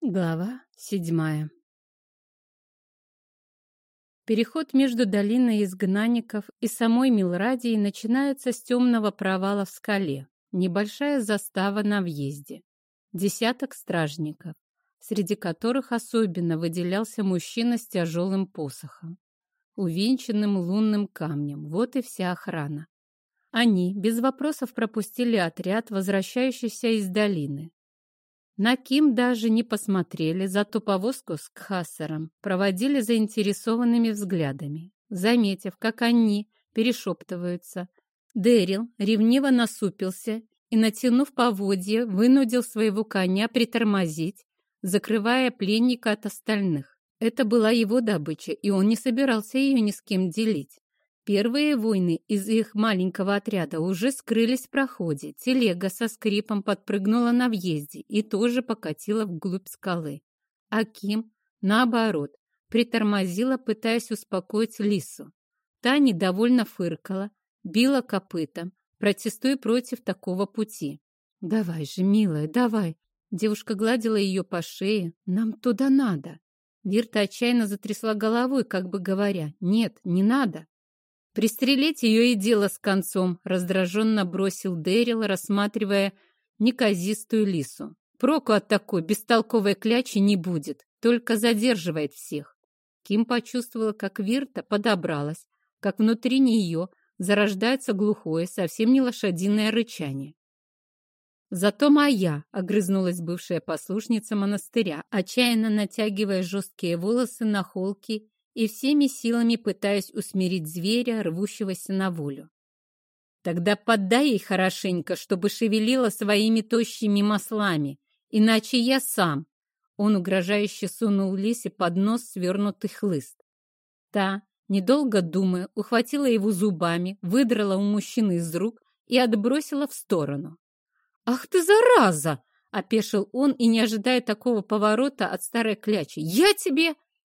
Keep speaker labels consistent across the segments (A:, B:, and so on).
A: Глава седьмая Переход между долиной изгнанников и самой Милрадией начинается с темного провала в скале. Небольшая застава на въезде. Десяток стражников, среди которых особенно выделялся мужчина с тяжелым посохом, увенчанным лунным камнем. Вот и вся охрана. Они без вопросов пропустили отряд, возвращающийся из долины. На Ким даже не посмотрели, зато повозку с Кхасаром проводили заинтересованными взглядами. Заметив, как они перешептываются, Дэрил ревниво насупился и, натянув поводье, вынудил своего коня притормозить, закрывая пленника от остальных. Это была его добыча, и он не собирался ее ни с кем делить. Первые воины из их маленького отряда уже скрылись в проходе. Телега со скрипом подпрыгнула на въезде и тоже покатила вглубь скалы. А Ким, наоборот, притормозила, пытаясь успокоить Лису. Та недовольно фыркала, била копытом, протестуя против такого пути. «Давай же, милая, давай!» Девушка гладила ее по шее. «Нам туда надо!» Вирта отчаянно затрясла головой, как бы говоря, «Нет, не надо!» Пристрелить ее и дело с концом, раздраженно бросил Дэрил, рассматривая неказистую лису. Проку от такой бестолковой клячи не будет, только задерживает всех. Ким почувствовала, как Вирта подобралась, как внутри нее зарождается глухое, совсем не лошадиное рычание. «Зато моя!» — огрызнулась бывшая послушница монастыря, отчаянно натягивая жесткие волосы на холки и всеми силами пытаясь усмирить зверя, рвущегося на волю. Тогда поддай ей хорошенько, чтобы шевелила своими тощими маслами, иначе я сам. Он угрожающе сунул Лисе под нос свернутый хлыст. Та, недолго думая, ухватила его зубами, выдрала у мужчины из рук и отбросила в сторону. «Ах ты, зараза!» — опешил он и, не ожидая такого поворота от старой клячи. «Я тебе...»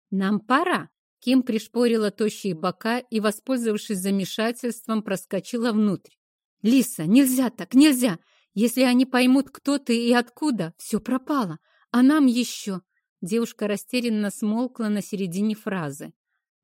A: «Нам пора!» Ким пришпорила тощие бока и, воспользовавшись замешательством, проскочила внутрь. «Лиса, нельзя так, нельзя! Если они поймут, кто ты и откуда, все пропало. А нам еще...» Девушка растерянно смолкла на середине фразы.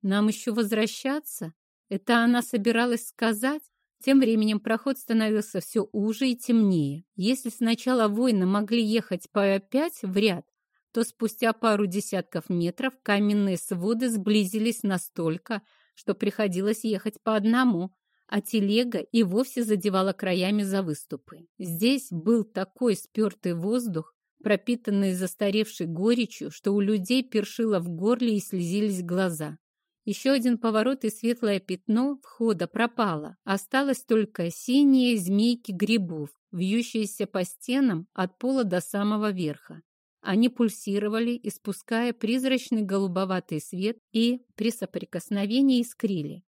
A: «Нам еще возвращаться?» Это она собиралась сказать? Тем временем проход становился все уже и темнее. Если сначала воины могли ехать по пять в ряд, то спустя пару десятков метров каменные своды сблизились настолько, что приходилось ехать по одному, а телега и вовсе задевала краями за выступы. Здесь был такой спертый воздух, пропитанный застаревшей горечью, что у людей першило в горле и слезились глаза. Еще один поворот и светлое пятно входа пропало. Осталось только синие змейки грибов, вьющиеся по стенам от пола до самого верха. Они пульсировали, испуская призрачный голубоватый свет и при соприкосновении искрили.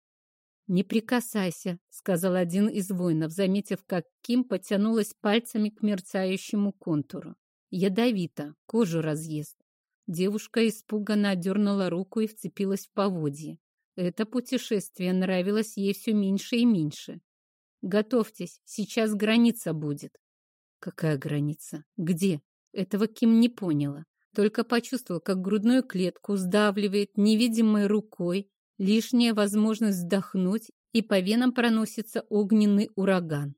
A: «Не прикасайся», — сказал один из воинов, заметив, как Ким потянулась пальцами к мерцающему контуру. «Ядовито, кожу разъест». Девушка испуганно отдернула руку и вцепилась в поводье. Это путешествие нравилось ей все меньше и меньше. «Готовьтесь, сейчас граница будет». «Какая граница? Где?» Этого Ким не поняла, только почувствовала, как грудную клетку сдавливает невидимой рукой, лишняя возможность вздохнуть, и по венам проносится огненный ураган.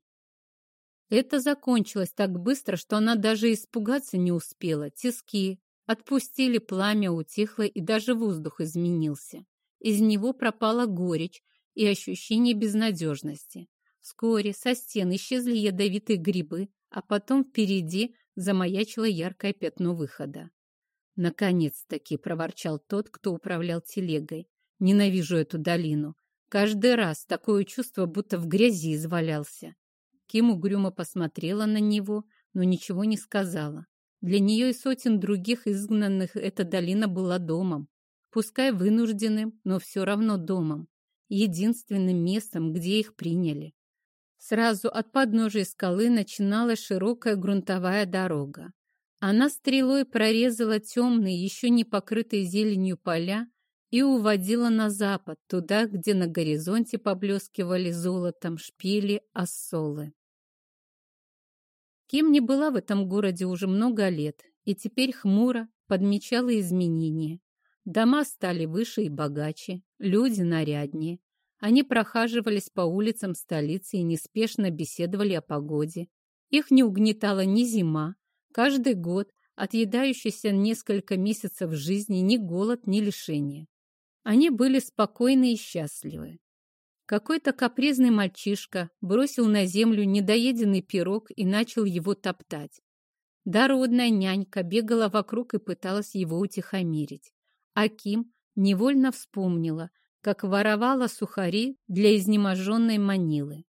A: Это закончилось так быстро, что она даже испугаться не успела. Тиски отпустили, пламя утихло, и даже воздух изменился. Из него пропала горечь и ощущение безнадежности. Вскоре со стен исчезли ядовитые грибы, а потом впереди замаячило яркое пятно выхода. «Наконец-таки!» — проворчал тот, кто управлял телегой. «Ненавижу эту долину. Каждый раз такое чувство, будто в грязи извалялся». Ким угрюмо посмотрела на него, но ничего не сказала. Для нее и сотен других изгнанных эта долина была домом. Пускай вынужденным, но все равно домом. Единственным местом, где их приняли. Сразу от подножия скалы начиналась широкая грунтовая дорога. Она стрелой прорезала темные, еще не покрытые зеленью поля и уводила на запад, туда, где на горизонте поблескивали золотом шпили ассолы. Ким не была в этом городе уже много лет, и теперь хмуро, подмечала изменения. Дома стали выше и богаче, люди наряднее. Они прохаживались по улицам столицы и неспешно беседовали о погоде. Их не угнетала ни зима. Каждый год, отъедающийся несколько месяцев жизни, ни голод, ни лишение. Они были спокойны и счастливы. Какой-то капризный мальчишка бросил на землю недоеденный пирог и начал его топтать. Дородная нянька бегала вокруг и пыталась его утихомирить. А Ким невольно вспомнила, как воровала сухари для изнеможенной Манилы.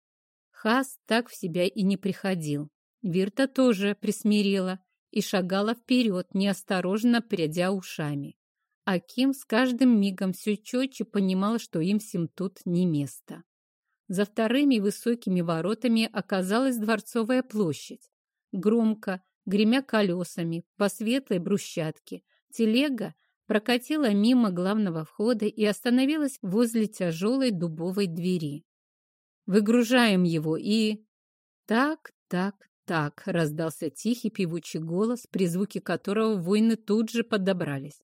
A: Хас так в себя и не приходил. Вирта тоже присмирела и шагала вперед, неосторожно прядя ушами. А Ким с каждым мигом все четче понимала, что им всем тут не место. За вторыми высокими воротами оказалась Дворцовая площадь. Громко, гремя колесами, по светлой брусчатке, телега прокатила мимо главного входа и остановилась возле тяжелой дубовой двери. «Выгружаем его и...» «Так, так, так», — раздался тихий певучий голос, при звуке которого воины тут же подобрались.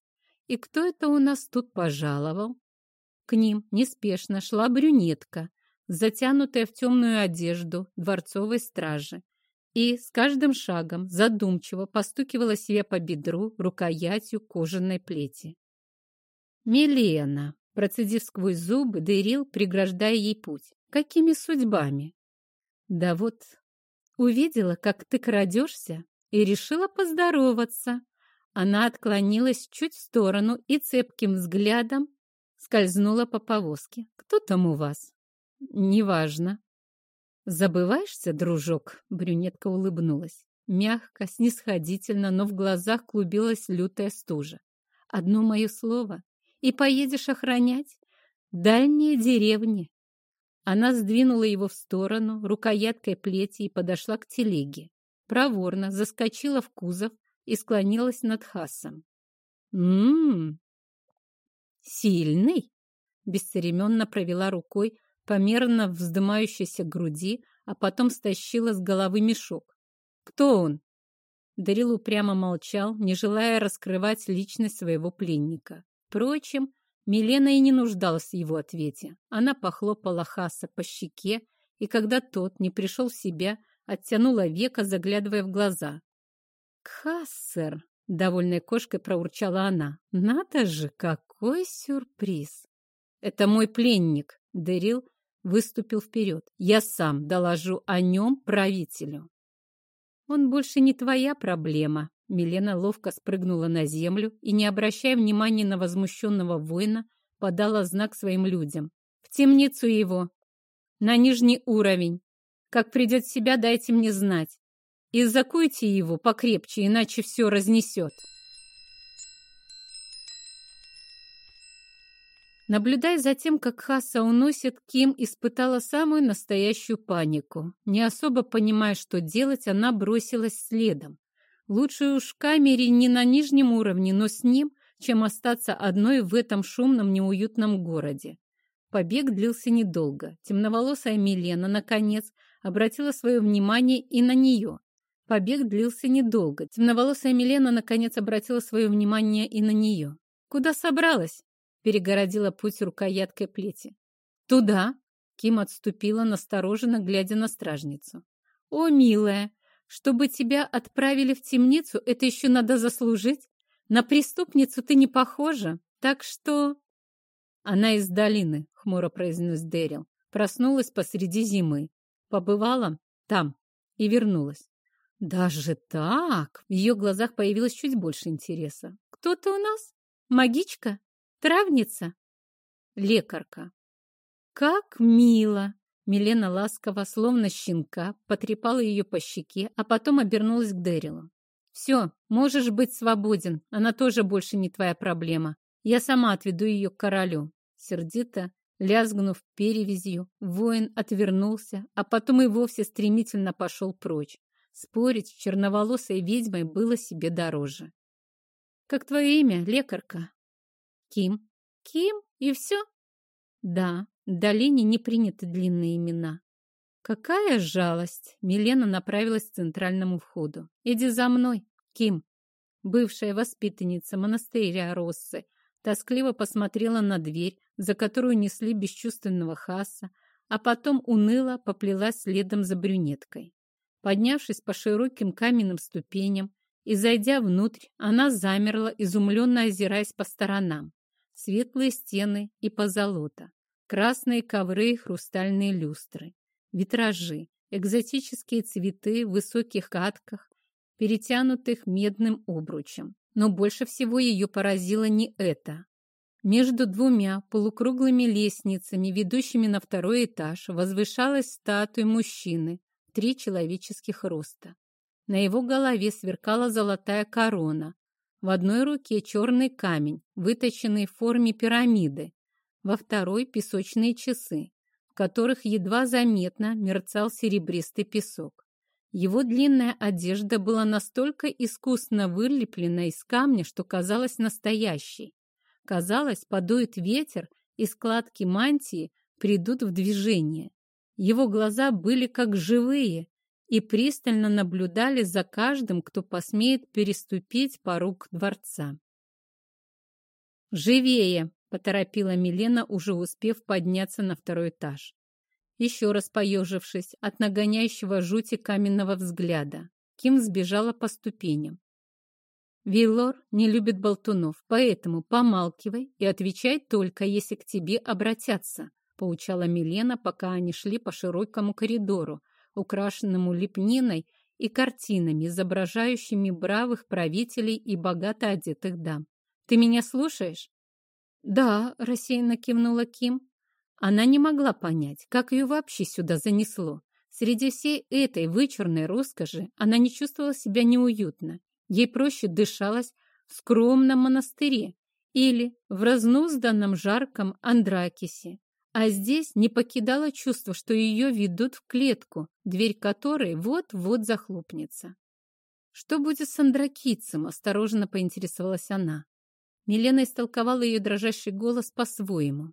A: И кто это у нас тут пожаловал? К ним неспешно шла брюнетка, затянутая в темную одежду дворцовой стражи, и с каждым шагом задумчиво постукивала себе по бедру рукоятью кожаной плети. «Милена!» — процедив сквозь зубы, дырил, преграждая ей путь. «Какими судьбами?» «Да вот, увидела, как ты крадешься, и решила поздороваться. Она отклонилась чуть в сторону и цепким взглядом скользнула по повозке. «Кто там у вас?» «Неважно». «Забываешься, дружок?» — брюнетка улыбнулась. Мягко, снисходительно, но в глазах клубилась лютая стужа. «Одно мое слово, и поедешь охранять? Дальние деревни». Она сдвинула его в сторону рукояткой плети и подошла к телеге. Проворно заскочила в кузов, и склонилась над Хасом. «М-м-м! Сильный!» Бесцеремонно провела рукой по мерно вздымающейся груди, а потом стащила с головы мешок. «Кто он?» Дарил упрямо молчал, не желая раскрывать личность своего пленника. Впрочем, Милена и не нуждалась в его ответе. Она похлопала Хаса по щеке, и когда тот не пришел в себя, оттянула века, заглядывая в глаза. «Кассер!» — довольной кошкой проурчала она. «Надо же, какой сюрприз!» «Это мой пленник!» — Дэрил выступил вперед. «Я сам доложу о нем правителю». «Он больше не твоя проблема». Милена ловко спрыгнула на землю и, не обращая внимания на возмущенного воина, подала знак своим людям. «В темницу его! На нижний уровень! Как придет себя, дайте мне знать. И закуйте его покрепче, иначе все разнесет. Наблюдая за тем, как Хаса уносит, Ким испытала самую настоящую панику. Не особо понимая, что делать, она бросилась следом. Лучше уж камере не на нижнем уровне, но с ним, чем остаться одной в этом шумном, неуютном городе. Побег длился недолго. Темноволосая Милена, наконец, обратила свое внимание и на нее. Побег длился недолго. Темноволосая Милена наконец обратила свое внимание и на нее. «Куда собралась?» — перегородила путь рукояткой плети. «Туда!» — Ким отступила, настороженно глядя на стражницу. «О, милая, чтобы тебя отправили в темницу, это еще надо заслужить. На преступницу ты не похожа, так что...» «Она из долины», — хмуро произнес Дэрил. Проснулась посреди зимы. Побывала там и вернулась. Даже так? В ее глазах появилось чуть больше интереса. Кто ты у нас? Магичка? Травница? Лекарка. Как мило! Милена ласково, словно щенка, потрепала ее по щеке, а потом обернулась к Дэрилу. «Все, можешь быть свободен, она тоже больше не твоя проблема. Я сама отведу ее к королю». Сердито, лязгнув перевязью, воин отвернулся, а потом и вовсе стремительно пошел прочь. Спорить с черноволосой ведьмой было себе дороже. «Как твое имя, лекарка?» «Ким». «Ким? И все?» «Да, в долине не приняты длинные имена». «Какая жалость!» Милена направилась к центральному входу. «Иди за мной, Ким». бывшая воспитанница монастыря Россы, тоскливо посмотрела на дверь, за которую несли бесчувственного Хаса, а потом уныло поплелась следом за брюнеткой. Поднявшись по широким каменным ступеням и зайдя внутрь, она замерла, изумленно озираясь по сторонам. Светлые стены и позолота, красные ковры и хрустальные люстры, витражи, экзотические цветы в высоких катках, перетянутых медным обручем. Но больше всего ее поразило не это. Между двумя полукруглыми лестницами, ведущими на второй этаж, возвышалась статуя мужчины, три человеческих роста. На его голове сверкала золотая корона. В одной руке черный камень, выточенный в форме пирамиды, во второй — песочные часы, в которых едва заметно мерцал серебристый песок. Его длинная одежда была настолько искусно вылеплена из камня, что казалась настоящей. Казалось, подует ветер, и складки мантии придут в движение. Его глаза были как живые и пристально наблюдали за каждым, кто посмеет переступить порог дворца. «Живее!» — поторопила Милена, уже успев подняться на второй этаж. Еще раз поежившись от нагоняющего жути каменного взгляда, Ким сбежала по ступеням. Виллор не любит болтунов, поэтому помалкивай и отвечай только, если к тебе обратятся, поучала Милена, пока они шли по широкому коридору, украшенному лепниной и картинами, изображающими бравых правителей и богато одетых дам. Ты меня слушаешь? Да, рассеянно кивнула Ким. Она не могла понять, как ее вообще сюда занесло. Среди всей этой вычурной роскоши она не чувствовала себя неуютно Ей проще дышалось в скромном монастыре или в разнузданном жарком Андракисе. А здесь не покидало чувство, что ее ведут в клетку, дверь которой вот-вот захлопнется. «Что будет с Андракицем?» – осторожно поинтересовалась она. Милена истолковала ее дрожащий голос по-своему.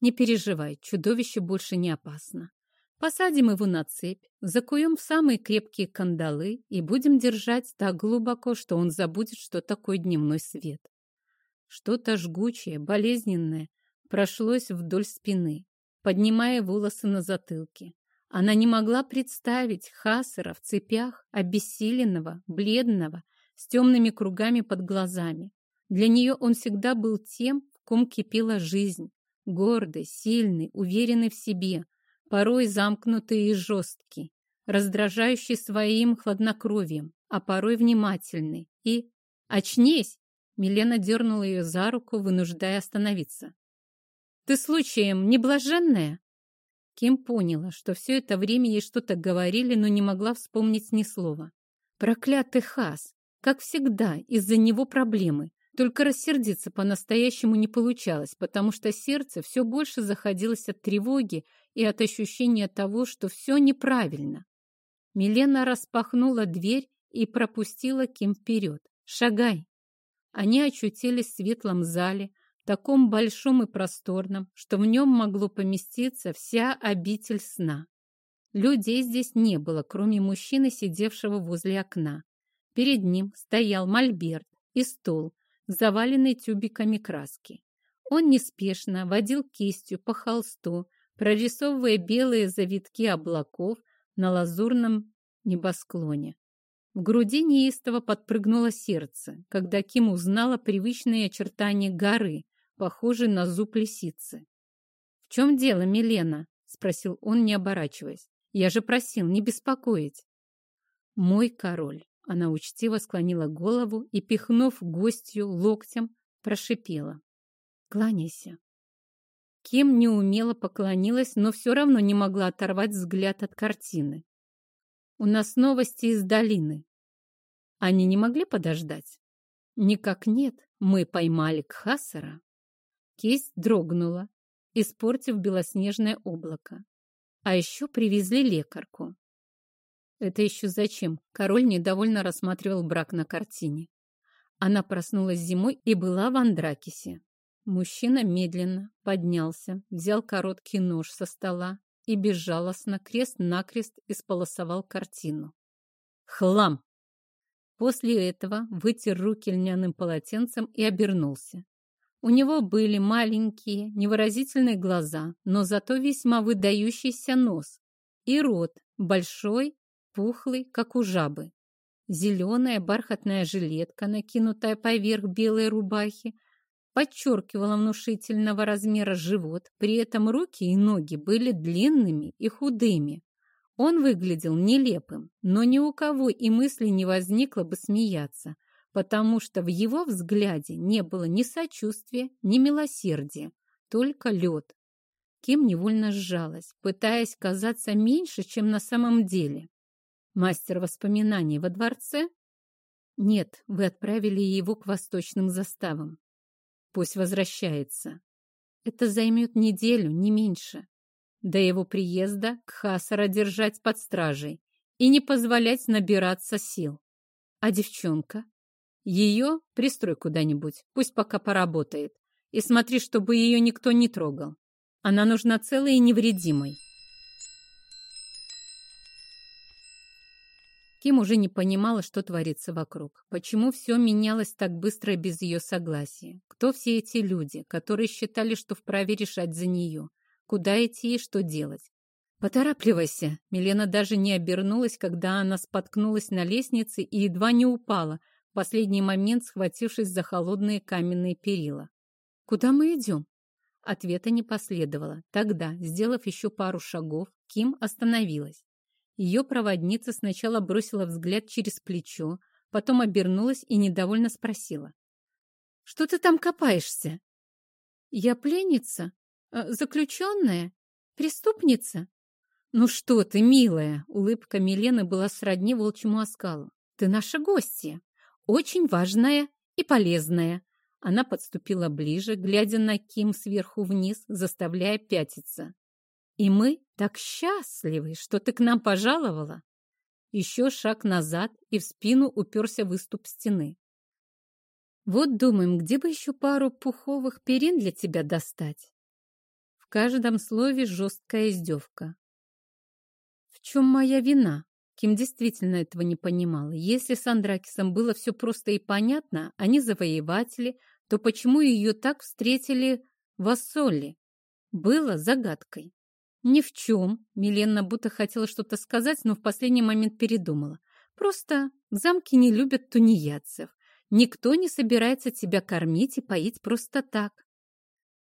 A: «Не переживай, чудовище больше не опасно. Посадим его на цепь, закуем в самые крепкие кандалы и будем держать так глубоко, что он забудет, что такое дневной свет. Что-то жгучее, болезненное прошлось вдоль спины, поднимая волосы на затылке. Она не могла представить Хасера в цепях, обессиленного, бледного, с темными кругами под глазами. Для нее он всегда был тем, в ком кипела жизнь, гордый, сильный, уверенный в себе, порой замкнутый и жесткий, раздражающий своим хладнокровием, а порой внимательный. И «Очнись!» Милена дернула ее за руку, вынуждая остановиться. «Ты случаем не блаженная?» Ким поняла, что все это время ей что-то говорили, но не могла вспомнить ни слова. «Проклятый Хас! Как всегда, из-за него проблемы. Только рассердиться по-настоящему не получалось, потому что сердце все больше заходилось от тревоги и от ощущения того, что все неправильно. Милена распахнула дверь и пропустила Ким вперед. «Шагай!» Они очутились в светлом зале, таком большом и просторном, что в нем могло поместиться вся обитель сна. Людей здесь не было, кроме мужчины, сидевшего возле окна. Перед ним стоял мольберт и стол, заваленный тюбиками краски. Он неспешно водил кистью по холсту, прорисовывая белые завитки облаков на лазурном небосклоне. В груди неистово подпрыгнуло сердце, когда Ким узнала привычные очертания горы, похожей на зуб лисицы. «В чем дело, Милена?» — спросил он, не оборачиваясь. «Я же просил не беспокоить». «Мой король!» — она учтиво склонила голову и, пихнув гостью локтем, прошипела. «Кланяйся». Ким неумело поклонилась, но все равно не могла оторвать взгляд от картины. «У нас новости из долины. Они не могли подождать?» «Никак нет. Мы поймали Кхасара». Кисть дрогнула, испортив белоснежное облако. А еще привезли лекарку. Это еще зачем? Король недовольно рассматривал брак на картине. Она проснулась зимой и была в Андракисе. Мужчина медленно поднялся, взял короткий нож со стола и безжалостно крест-накрест исполосовал картину. «Хлам!» После этого вытер руки льняным полотенцем и обернулся. У него были маленькие, невыразительные глаза, но зато весьма выдающийся нос и рот, большой, пухлый, как у жабы. Зеленая бархатная жилетка, накинутая поверх белой рубахи, подчеркивала внушительного размера живот, при этом руки и ноги были длинными и худыми. Он выглядел нелепым, но ни у кого и мысли не возникло бы смеяться, потому что в его взгляде не было ни сочувствия, ни милосердия, только лед. Ким невольно сжалась, пытаясь казаться меньше, чем на самом деле. Мастер воспоминаний во дворце? Нет, вы отправили его к восточным заставам. Пусть возвращается. Это займет неделю, не меньше. До его приезда Кхасара держать под стражей и не позволять набираться сил. А девчонка? Ее пристрой куда-нибудь, пусть пока поработает. И смотри, чтобы ее никто не трогал. Она нужна целой и невредимой. Ким уже не понимала, что творится вокруг. Почему все менялось так быстро без ее согласия? Кто все эти люди, которые считали, что вправе решать за нее? Куда идти и что делать? «Поторапливайся!» Милена даже не обернулась, когда она споткнулась на лестнице и едва не упала, в последний момент схватившись за холодные каменные перила. «Куда мы идем?» Ответа не последовало. Тогда, сделав еще пару шагов, Ким остановилась. Ее проводница сначала бросила взгляд через плечо, потом обернулась и недовольно спросила. «Что ты там копаешься?» «Я пленница?» Э, заключенная? Преступница? Ну что ты, милая, улыбка Милены была сродни волчьему оскалу. Ты наша гостья, очень важная и полезная. Она подступила ближе, глядя на Ким сверху вниз, заставляя пятиться. И мы так счастливы, что ты к нам пожаловала. Еще шаг назад, и в спину уперся выступ стены. Вот думаем, где бы еще пару пуховых перин для тебя достать каждом слове жесткая издевка. В чем моя вина? Ким действительно этого не понимала. Если с Андракисом было все просто и понятно, они завоеватели, то почему ее так встретили в Ассоле? Было загадкой. Ни в чем. Милена будто хотела что-то сказать, но в последний момент передумала. Просто в замке не любят тунеядцев. Никто не собирается тебя кормить и поить просто так.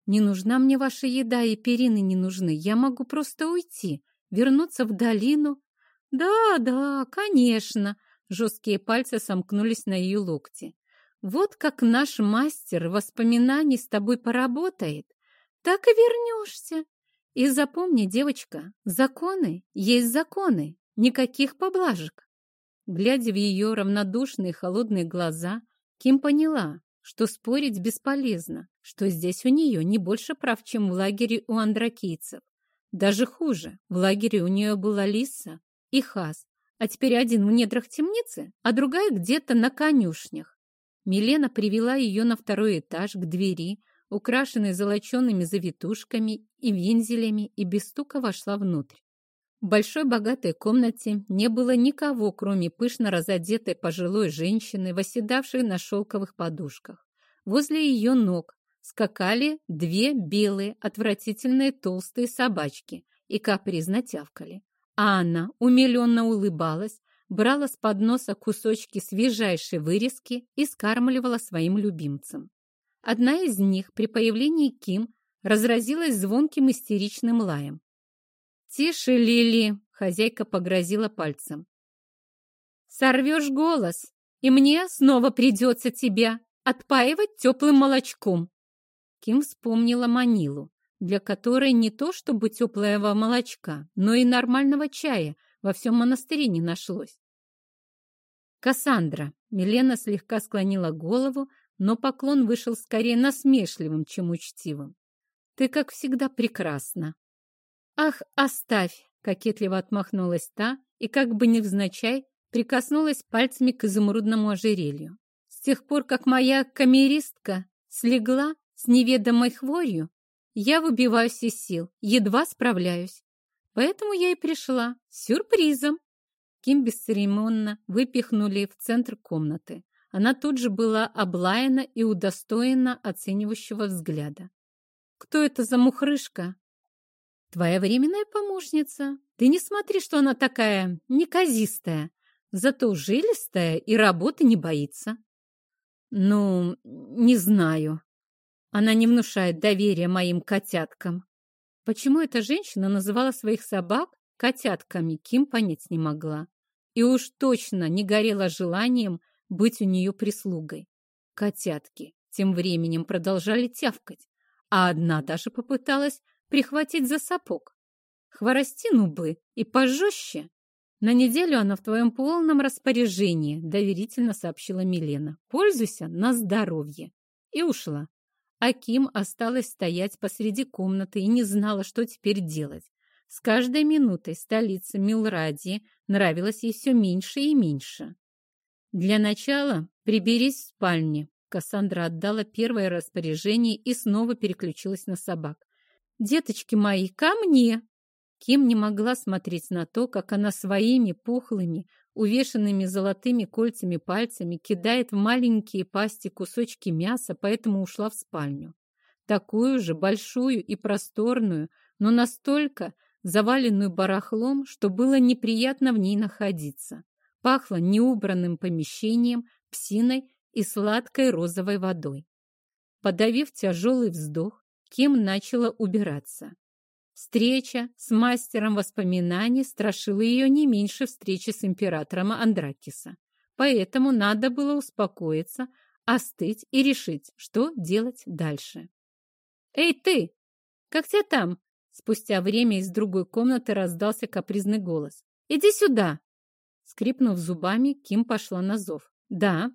A: Не нужна мне ваша еда и перины не нужны. Я могу просто уйти, вернуться в долину. Да, да, конечно. Жесткие пальцы сомкнулись на ее локте. Вот как наш мастер воспоминаний с тобой поработает, так и вернешься. И запомни, девочка, законы есть законы, никаких поблажек. Глядя в ее равнодушные холодные глаза, Ким поняла, что спорить бесполезно, что здесь у нее не больше прав, чем в лагере у андракийцев. Даже хуже, в лагере у нее была Лиса и Хас, а теперь один в недрах темницы, а другая где-то на конюшнях. Милена привела ее на второй этаж к двери, украшенной золоченными завитушками и вензелями, и без стука вошла внутрь. В большой богатой комнате не было никого, кроме пышно разодетой пожилой женщины, восседавшей на шелковых подушках. Возле ее ног скакали две белые, отвратительные толстые собачки и капризно тявкали. А она умиленно улыбалась, брала с подноса кусочки свежайшей вырезки и скармливала своим любимцам. Одна из них при появлении Ким разразилась звонким истеричным лаем. «Тише, Лили!» — хозяйка погрозила пальцем. «Сорвешь голос, и мне снова придется тебя отпаивать теплым молочком!» Ким вспомнила Манилу, для которой не то чтобы теплого молочка, но и нормального чая во всем монастыре не нашлось. «Кассандра!» — Милена слегка склонила голову, но поклон вышел скорее насмешливым, чем учтивым. «Ты, как всегда, прекрасна!» «Ах, оставь!» — кокетливо отмахнулась та и, как бы невзначай, прикоснулась пальцами к изумрудному ожерелью. С тех пор, как моя камеристка слегла с неведомой хворью, я выбиваюсь из сил, едва справляюсь. Поэтому я и пришла сюрпризом. Ким бесцеремонно выпихнули в центр комнаты. Она тут же была облаяна и удостоена оценивающего взгляда. «Кто это за мухрышка?» «Твоя временная помощница. Ты не смотри, что она такая неказистая, зато жилистая и работы не боится». «Ну, не знаю. Она не внушает доверия моим котяткам». Почему эта женщина называла своих собак котятками, Ким понять не могла и уж точно не горела желанием быть у нее прислугой. Котятки тем временем продолжали тявкать, а одна даже попыталась прихватить за сапог. Хворостину бы и пожестче. На неделю она в твоем полном распоряжении, доверительно сообщила Милена. Пользуйся на здоровье. И ушла. А Ким осталась стоять посреди комнаты и не знала, что теперь делать. С каждой минутой столица Милрадии нравилась ей все меньше и меньше. «Для начала приберись в спальне», — Кассандра отдала первое распоряжение и снова переключилась на собак. «Деточки мои, ко мне!» Ким не могла смотреть на то, как она своими пухлыми, увешанными золотыми кольцами пальцами кидает в маленькие пасти кусочки мяса, поэтому ушла в спальню. Такую же большую и просторную, но настолько, заваленную барахлом, что было неприятно в ней находиться. Пахло неубранным помещением, псиной и сладкой розовой водой. Подавив тяжелый вздох, Ким начала убираться. Встреча с мастером воспоминаний страшила ее не меньше встречи с императором Андракиса. Поэтому надо было успокоиться, остыть и решить, что делать дальше. «Эй, ты! Как тебя там?» Спустя время из другой комнаты раздался капризный голос. «Иди сюда!» Скрипнув зубами, Ким пошла на зов. «Да,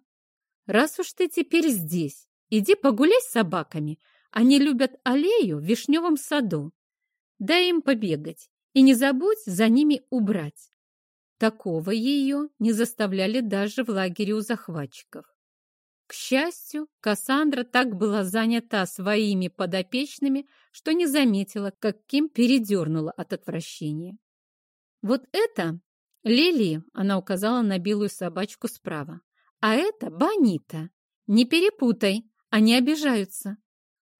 A: раз уж ты теперь здесь, иди погуляй с собаками. Они любят аллею в вишневом саду. Дай им побегать и не забудь за ними убрать». Такого ее не заставляли даже в лагере у захватчиков. К счастью, Кассандра так была занята своими подопечными, что не заметила, как Ким передернула от отвращения. «Вот это Лили», — она указала на белую собачку справа, «а это Бонита. Не перепутай, они обижаются».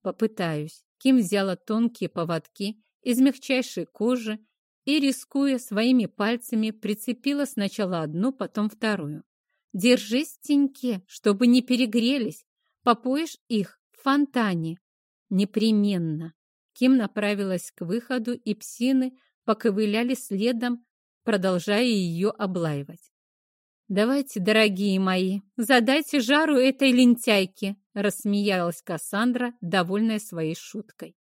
A: «Попытаюсь». Ким взяла тонкие поводки из мягчайшей кожи и, рискуя своими пальцами, прицепила сначала одну, потом вторую. Держись в теньке, чтобы не перегрелись. Попоишь их в фонтане. Непременно. Ким направилась к выходу, и псины поковыляли следом, продолжая ее облаивать. «Давайте, дорогие мои, задайте жару этой лентяйке», рассмеялась Кассандра, довольная своей шуткой.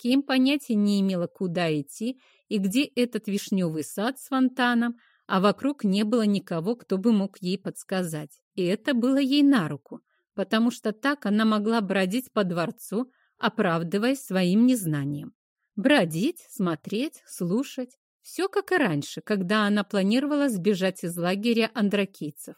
A: Ким понятия не имела, куда идти и где этот вишневый сад с фонтаном, а вокруг не было никого, кто бы мог ей подсказать. И это было ей на руку, потому что так она могла бродить по дворцу, оправдываясь своим незнанием. Бродить, смотреть, слушать. Все как и раньше, когда она планировала сбежать из лагеря андракийцев.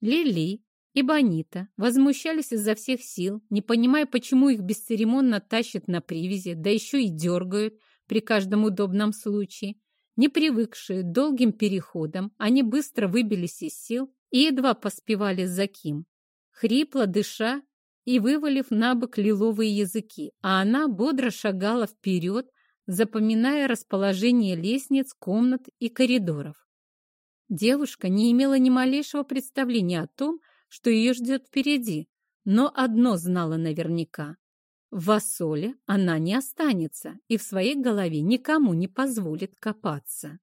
A: Лили и Бонита возмущались изо всех сил, не понимая, почему их бесцеремонно тащат на привязи, да еще и дергают при каждом удобном случае. Не привыкшие долгим переходам, они быстро выбились из сил и едва поспевали за Ким. Хрипло дыша и вывалив на бок лиловые языки, а она бодро шагала вперед, запоминая расположение лестниц, комнат и коридоров. Девушка не имела ни малейшего представления о том, что ее ждет впереди, но одно знала наверняка. В Ассоле она не останется и в своей голове никому не позволит копаться.